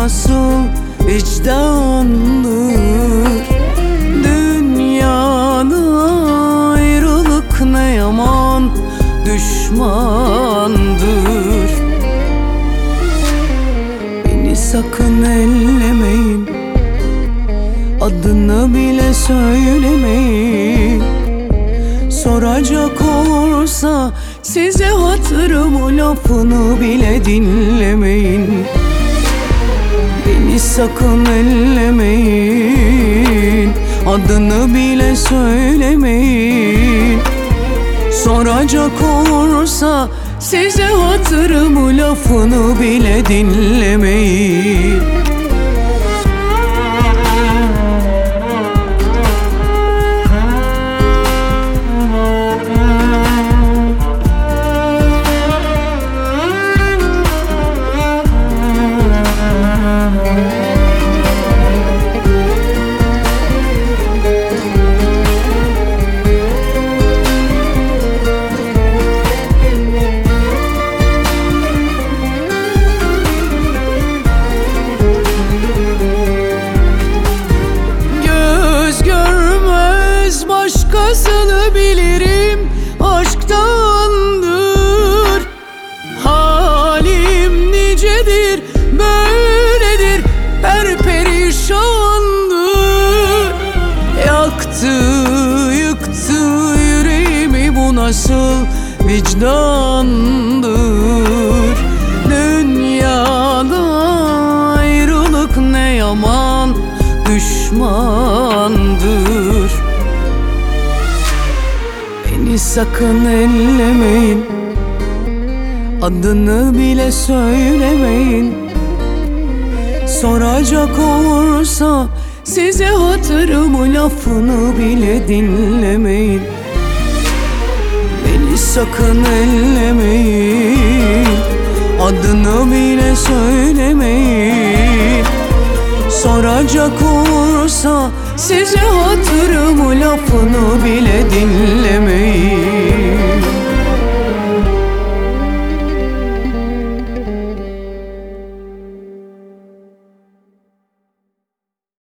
nasıl vicdandır? Dünyada ayrılık ne yaman düşmandır? Beni sakın ellemeyin Adını bile söylemeyin. Soracak olursa size hatırımı lafını bile dinlemeyin sakın ellemeyin. Adını bile söylemeyin. Soracak olursa size hatırımı lafını bile dinlemeyin vicdandır. Dünyada ayrılık ne yaman düşmandır. Beni sakın ellemeyin. Adını bile söylemeyin. Soracak olursa size hatırımı lafını bile dinlemeyin sakın ellemeyin. Adını bile söylemeyin. Soracak olursa size hatırımı